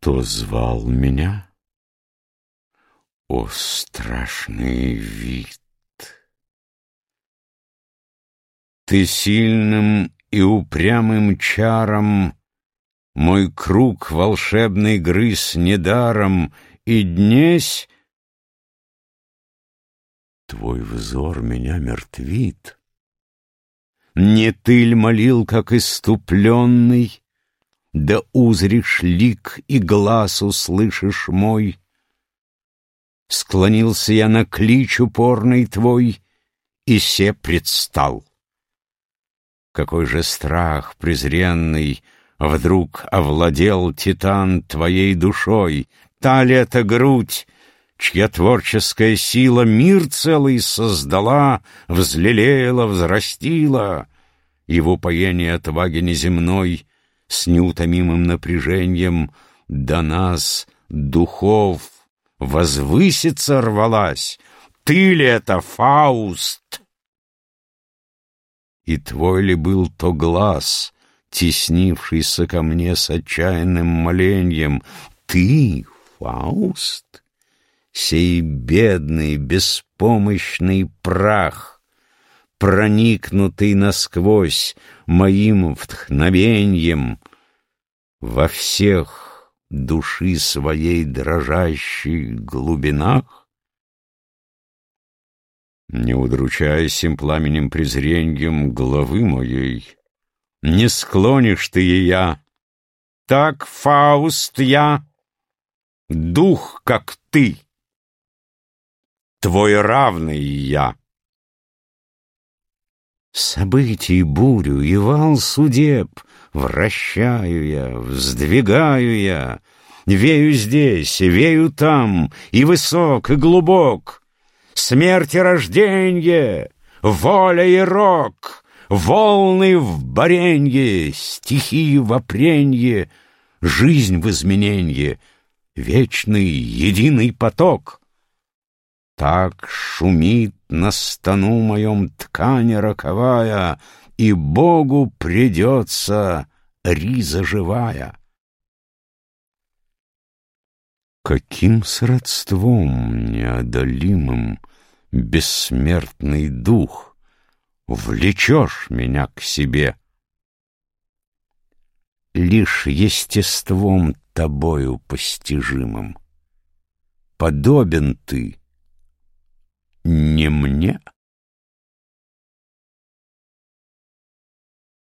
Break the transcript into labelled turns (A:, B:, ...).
A: Кто звал меня? О, страшный вид! Ты сильным и упрямым чаром Мой круг волшебный грыз недаром, И днесь Твой взор меня мертвит. Не ты ль молил, как иступленный, Да узришь лик и глаз услышишь мой? Склонился я на клич упорный твой И се предстал. Какой же страх презренный Вдруг овладел титан твоей душой, Та ли это грудь, чья творческая сила Мир целый создала, взлелеяла, взрастила, Его поение отваги неземной С неутомимым напряжением До нас, духов, возвыситься рвалась. Ты ли это, Фауст? И твой ли был то глаз, теснившийся ко мне с отчаянным моленьем? Ты, Фауст, сей бедный, беспомощный прах, проникнутый насквозь моим вдохновеньем во всех души своей дрожащей глубинах? Не удручаясь сим пламенем презреньем головы моей, Не склонишь ты я. Так, Фауст, я, дух, как ты, Твой равный я. Событий бурю и вал судеб. Вращаю я, вздвигаю я, Вею здесь, вею там, и высок, и глубок, Смерть и рожденье, воля и рок, Волны в баренье, стихи в опренье, Жизнь в измененье, вечный единый поток. Так шумит на стану моем ткань роковая, И Богу придется риза живая. Каким сродством неодолимым бессмертный дух, Влечешь меня к себе. Лишь естеством тобою постижимым. Подобен ты не мне,